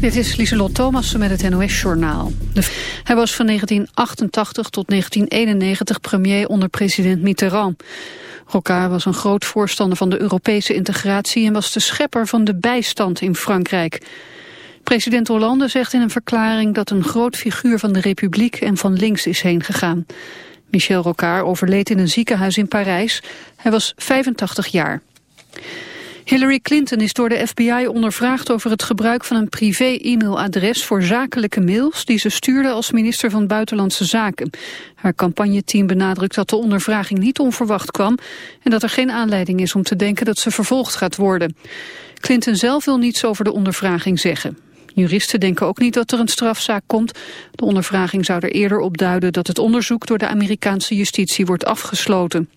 Dit is Lieselot Thomassen met het NOS-journaal. Hij was van 1988 tot 1991 premier onder president Mitterrand. Rocard was een groot voorstander van de Europese integratie... en was de schepper van de bijstand in Frankrijk. President Hollande zegt in een verklaring dat een groot figuur van de Republiek... en van links is heen gegaan. Michel Rocard overleed in een ziekenhuis in Parijs. Hij was 85 jaar. Hillary Clinton is door de FBI ondervraagd over het gebruik van een privé-e-mailadres voor zakelijke mails die ze stuurde als minister van Buitenlandse Zaken. Haar campagneteam benadrukt dat de ondervraging niet onverwacht kwam en dat er geen aanleiding is om te denken dat ze vervolgd gaat worden. Clinton zelf wil niets over de ondervraging zeggen. Juristen denken ook niet dat er een strafzaak komt. De ondervraging zou er eerder op duiden dat het onderzoek door de Amerikaanse justitie wordt afgesloten.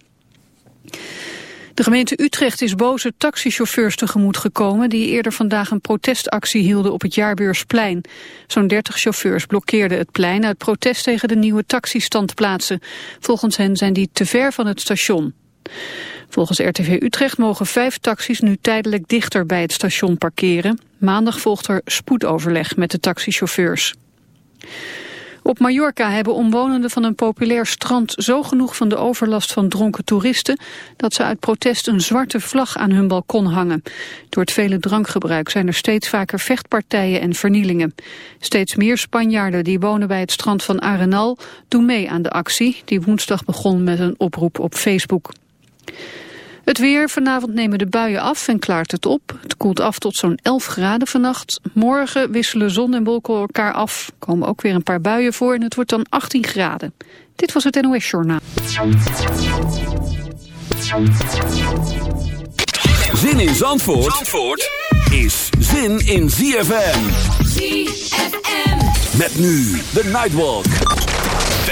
De gemeente Utrecht is boze taxichauffeurs tegemoet gekomen... die eerder vandaag een protestactie hielden op het Jaarbeursplein. Zo'n 30 chauffeurs blokkeerden het plein uit protest tegen de nieuwe taxistandplaatsen. Volgens hen zijn die te ver van het station. Volgens RTV Utrecht mogen vijf taxis nu tijdelijk dichter bij het station parkeren. Maandag volgt er spoedoverleg met de taxichauffeurs. Op Mallorca hebben omwonenden van een populair strand zo genoeg van de overlast van dronken toeristen dat ze uit protest een zwarte vlag aan hun balkon hangen. Door het vele drankgebruik zijn er steeds vaker vechtpartijen en vernielingen. Steeds meer Spanjaarden die wonen bij het strand van Arenal doen mee aan de actie die woensdag begon met een oproep op Facebook. Het weer, vanavond nemen de buien af en klaart het op. Het koelt af tot zo'n 11 graden vannacht. Morgen wisselen zon en wolken elkaar af. Komen ook weer een paar buien voor en het wordt dan 18 graden. Dit was het NOS Journaal. Zin in Zandvoort, Zandvoort is zin in ZFM. ZFM. Met nu de Nightwalk.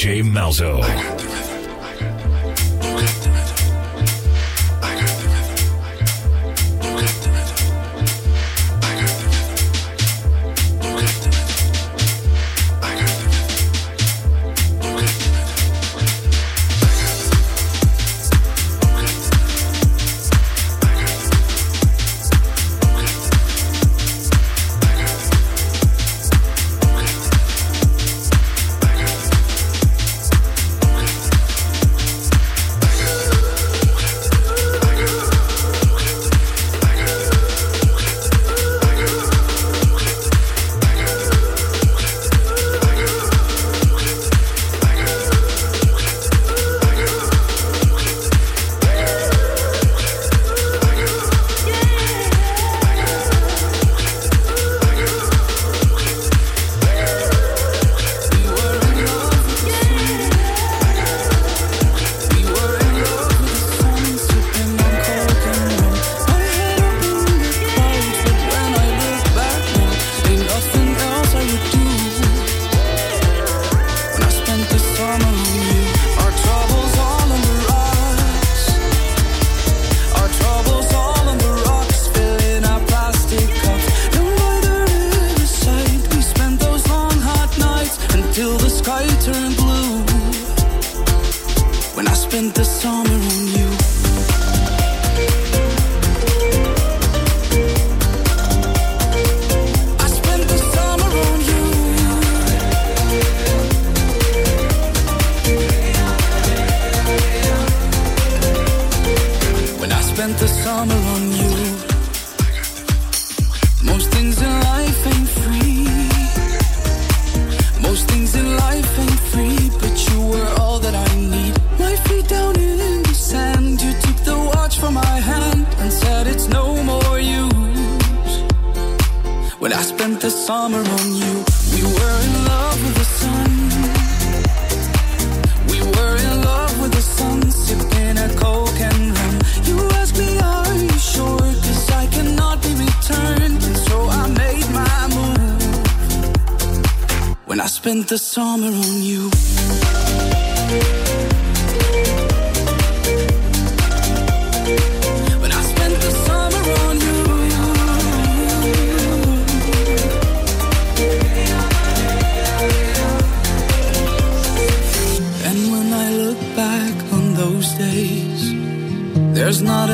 Jay Malzo.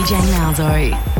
DJ Malzo.